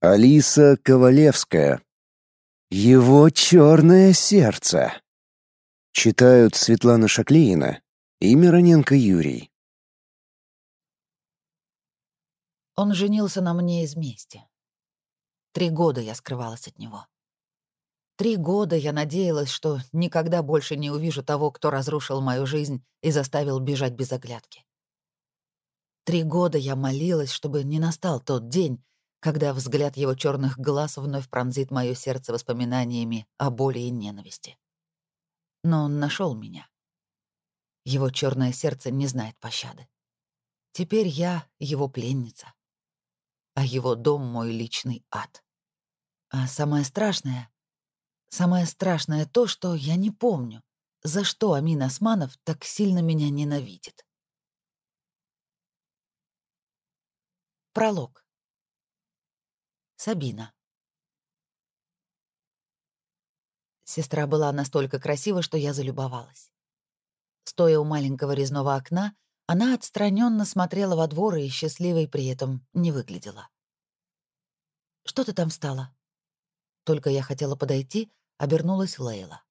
Алиса Ковалевская. Его черное сердце. Читают Светлана Шаклеина и Мироненко Юрий. Он женился на мне из мести. Три года я скрывалась от него. Три года я надеялась, что никогда больше не увижу того, кто разрушил мою жизнь и заставил бежать без оглядки. Три года я молилась, чтобы не настал тот день, когда взгляд его черных глаз вновь пронзит мое сердце воспоминаниями о боли и ненависти. Но он нашел меня. Его черное сердце не знает пощады. Теперь я его пленница, а его дом — мой личный ад. А самое страшное, самое страшное то, что я не помню, за что Амин Османов так сильно меня ненавидит. Пролог. Сабина. Сестра была настолько красива, что я залюбовалась. Стоя у маленького резного окна, она отстраненно смотрела во двор и счастливой при этом не выглядела. «Что ты там встала?» Только я хотела подойти, обернулась Лейла.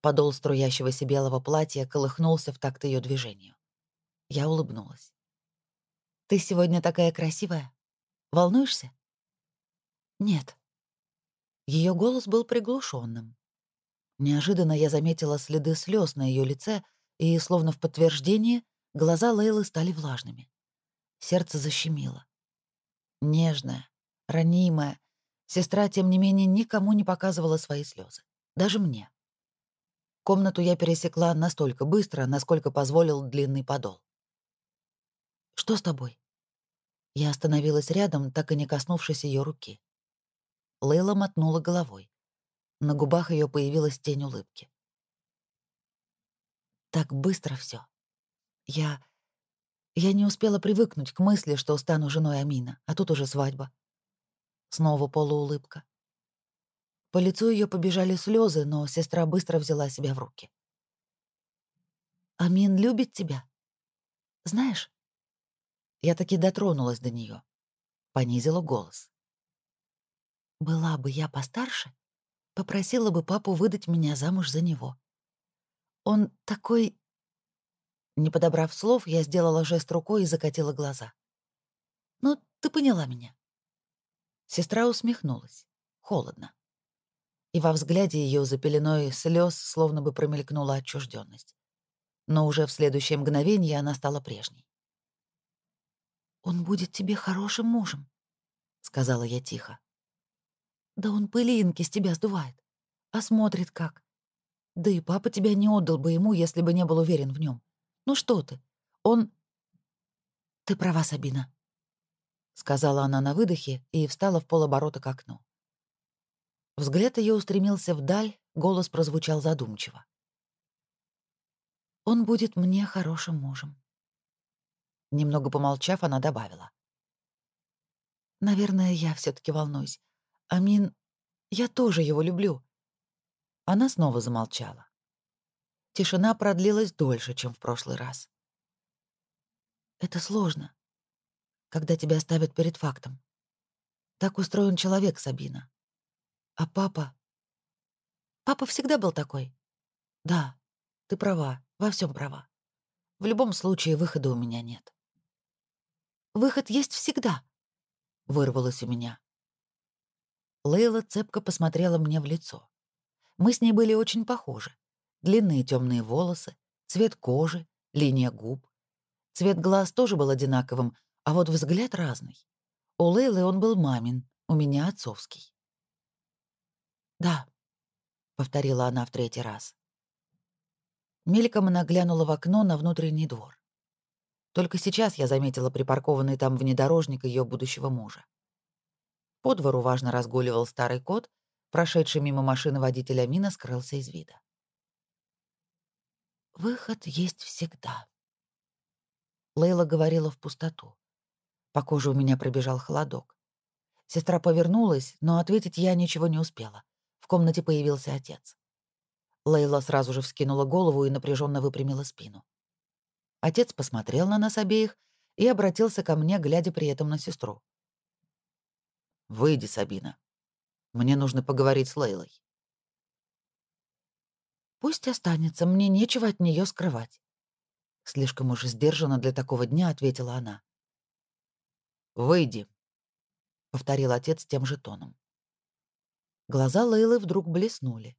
Подол струящегося белого платья колыхнулся в такт ее движению. Я улыбнулась. «Ты сегодня такая красивая. Волнуешься?» «Нет». Ее голос был приглушенным. Неожиданно я заметила следы слез на ее лице, и, словно в подтверждение, глаза Лейлы стали влажными. Сердце защемило. Нежная, ранимая, сестра, тем не менее, никому не показывала свои слезы, даже мне. Комнату я пересекла настолько быстро, насколько позволил длинный подол. «Что с тобой?» Я остановилась рядом, так и не коснувшись ее руки. Лейла мотнула головой. На губах ее появилась тень улыбки. Так быстро все. Я... Я не успела привыкнуть к мысли, что стану женой Амина, а тут уже свадьба. Снова полуулыбка. По лицу ее побежали слезы, но сестра быстро взяла себя в руки. «Амин любит тебя. Знаешь?» Я таки дотронулась до нее, понизила голос. Была бы я постарше, попросила бы папу выдать меня замуж за него. Он такой... Не подобрав слов, я сделала жест рукой и закатила глаза. «Ну, ты поняла меня». Сестра усмехнулась. Холодно. И во взгляде ее за пеленой слез словно бы промелькнула отчужденность. Но уже в следующее мгновение она стала прежней. «Он будет тебе хорошим мужем», — сказала я тихо. Да он пылинки с тебя сдувает. А смотрит как. Да и папа тебя не отдал бы ему, если бы не был уверен в нем. Ну что ты? Он... Ты права, Сабина. Сказала она на выдохе и встала в полоборота к окну. Взгляд ее устремился вдаль, голос прозвучал задумчиво. «Он будет мне хорошим мужем». Немного помолчав, она добавила. «Наверное, я все таки волнуюсь. Амин, я тоже его люблю». Она снова замолчала. Тишина продлилась дольше, чем в прошлый раз. «Это сложно, когда тебя ставят перед фактом. Так устроен человек, Сабина. А папа... Папа всегда был такой. Да, ты права, во всем права. В любом случае выхода у меня нет. Выход есть всегда, вырвалось у меня. Лейла цепко посмотрела мне в лицо. Мы с ней были очень похожи. Длинные темные волосы, цвет кожи, линия губ. Цвет глаз тоже был одинаковым, а вот взгляд разный. У Лейлы он был мамин, у меня отцовский. «Да», — повторила она в третий раз. Мельком она глянула в окно на внутренний двор. Только сейчас я заметила припаркованный там внедорожник ее будущего мужа. По двору важно разгуливал старый кот, прошедший мимо машины водителя Мина скрылся из вида. «Выход есть всегда», — Лейла говорила в пустоту. По коже у меня пробежал холодок. Сестра повернулась, но ответить я ничего не успела. В комнате появился отец. Лейла сразу же вскинула голову и напряженно выпрямила спину. Отец посмотрел на нас обеих и обратился ко мне, глядя при этом на сестру. «Выйди, Сабина. Мне нужно поговорить с Лейлой». «Пусть останется, мне нечего от нее скрывать». Слишком уж сдержанно для такого дня ответила она. «Выйди», — повторил отец тем же тоном. Глаза Лейлы вдруг блеснули.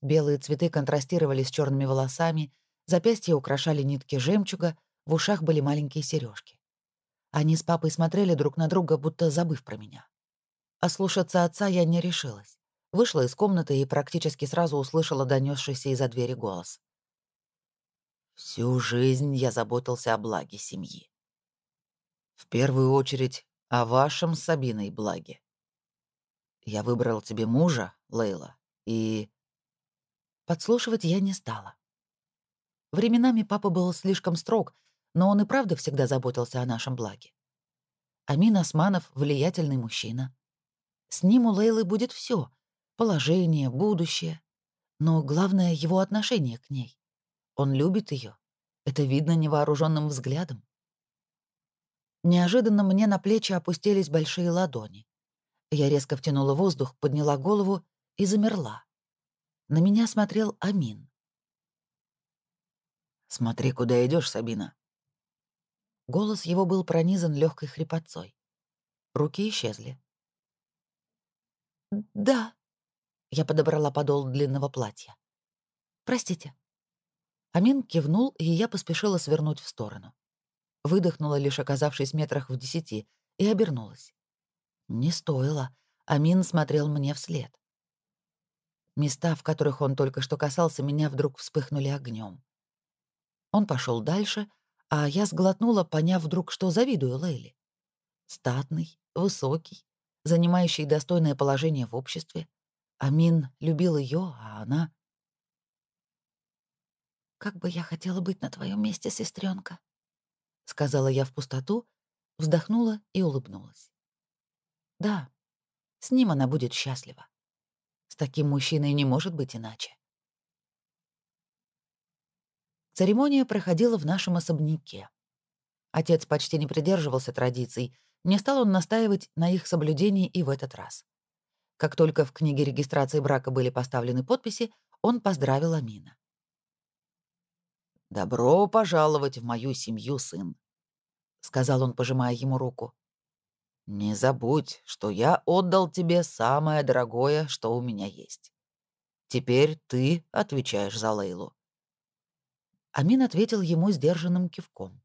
Белые цветы контрастировали с черными волосами, запястья украшали нитки жемчуга, в ушах были маленькие сережки. Они с папой смотрели друг на друга, будто забыв про меня. А слушаться отца я не решилась. Вышла из комнаты и практически сразу услышала донесшийся из-за двери голос. «Всю жизнь я заботился о благе семьи. В первую очередь о вашем с Сабиной благе. Я выбрал тебе мужа, Лейла, и...» Подслушивать я не стала. Временами папа был слишком строг, но он и правда всегда заботился о нашем благе. Амин Османов — влиятельный мужчина. С ним у Лейлы будет все: положение, будущее. Но главное — его отношение к ней. Он любит ее. Это видно невооруженным взглядом. Неожиданно мне на плечи опустились большие ладони. Я резко втянула воздух, подняла голову и замерла. На меня смотрел Амин. «Смотри, куда идешь, Сабина», Голос его был пронизан легкой хрипотцой. Руки исчезли. «Да», — я подобрала подол длинного платья. «Простите». Амин кивнул, и я поспешила свернуть в сторону. Выдохнула, лишь оказавшись метрах в десяти, и обернулась. Не стоило. Амин смотрел мне вслед. Места, в которых он только что касался меня, вдруг вспыхнули огнем. Он пошел дальше, а я сглотнула, поняв вдруг, что завидую Лейли. Статный, высокий, занимающий достойное положение в обществе. Амин любил ее, а она... «Как бы я хотела быть на твоем месте, сестренка, сказала я в пустоту, вздохнула и улыбнулась. «Да, с ним она будет счастлива. С таким мужчиной не может быть иначе. Церемония проходила в нашем особняке. Отец почти не придерживался традиций, не стал он настаивать на их соблюдении и в этот раз. Как только в книге регистрации брака были поставлены подписи, он поздравил Амина. «Добро пожаловать в мою семью, сын», — сказал он, пожимая ему руку. «Не забудь, что я отдал тебе самое дорогое, что у меня есть. Теперь ты отвечаешь за Лейлу. Амин ответил ему сдержанным кивком.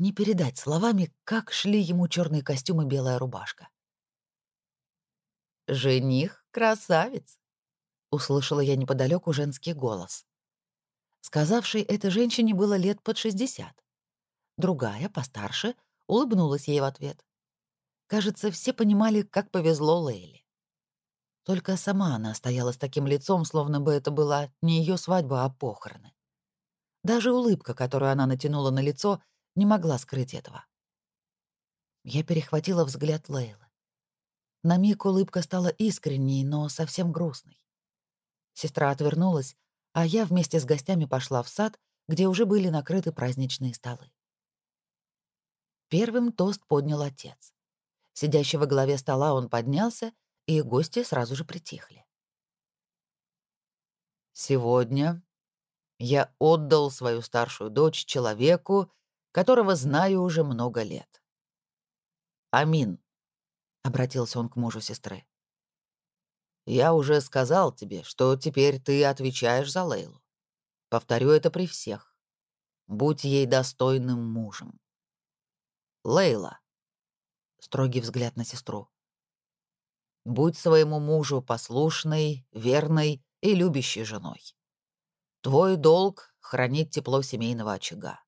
Не передать словами, как шли ему черный костюм и белая рубашка. «Жених — красавец!» — услышала я неподалеку женский голос. Сказавшей этой женщине было лет под шестьдесят. Другая, постарше, улыбнулась ей в ответ. Кажется, все понимали, как повезло Лейли. Только сама она стояла с таким лицом, словно бы это была не ее свадьба, а похороны. Даже улыбка, которую она натянула на лицо, не могла скрыть этого. Я перехватила взгляд Лейлы. На миг улыбка стала искренней, но совсем грустной. Сестра отвернулась, а я вместе с гостями пошла в сад, где уже были накрыты праздничные столы. Первым тост поднял отец. Сидящий во главе стола он поднялся, и гости сразу же притихли. «Сегодня я отдал свою старшую дочь человеку, которого знаю уже много лет. Амин, — обратился он к мужу сестры. Я уже сказал тебе, что теперь ты отвечаешь за Лейлу. Повторю это при всех. Будь ей достойным мужем. Лейла. Строгий взгляд на сестру. Будь своему мужу послушной, верной и любящей женой. Твой долг — хранить тепло семейного очага,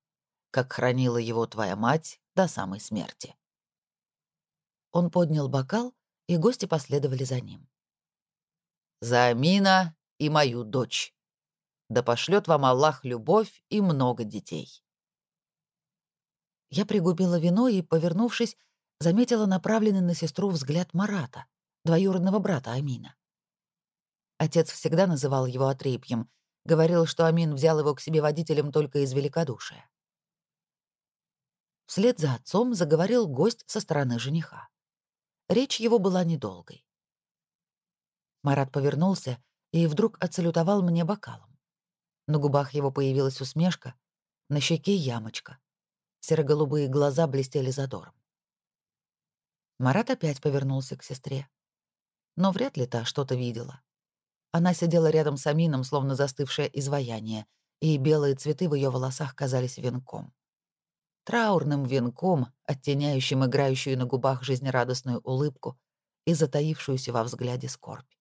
как хранила его твоя мать до самой смерти. Он поднял бокал, и гости последовали за ним. «За Амина и мою дочь. Да пошлет вам Аллах любовь и много детей». Я пригубила вино и, повернувшись, заметила направленный на сестру взгляд Марата, двоюродного брата Амина. Отец всегда называл его отрепьем — Говорил, что Амин взял его к себе водителем только из великодушия. Вслед за отцом заговорил гость со стороны жениха. Речь его была недолгой. Марат повернулся и вдруг отсалютовал мне бокалом. На губах его появилась усмешка, на щеке ямочка. Серо-голубые глаза блестели задором. Марат опять повернулся к сестре. Но вряд ли та что-то видела. Она сидела рядом с Амином, словно застывшее изваяние, и белые цветы в ее волосах казались венком. Траурным венком, оттеняющим играющую на губах жизнерадостную улыбку и затаившуюся во взгляде скорбь.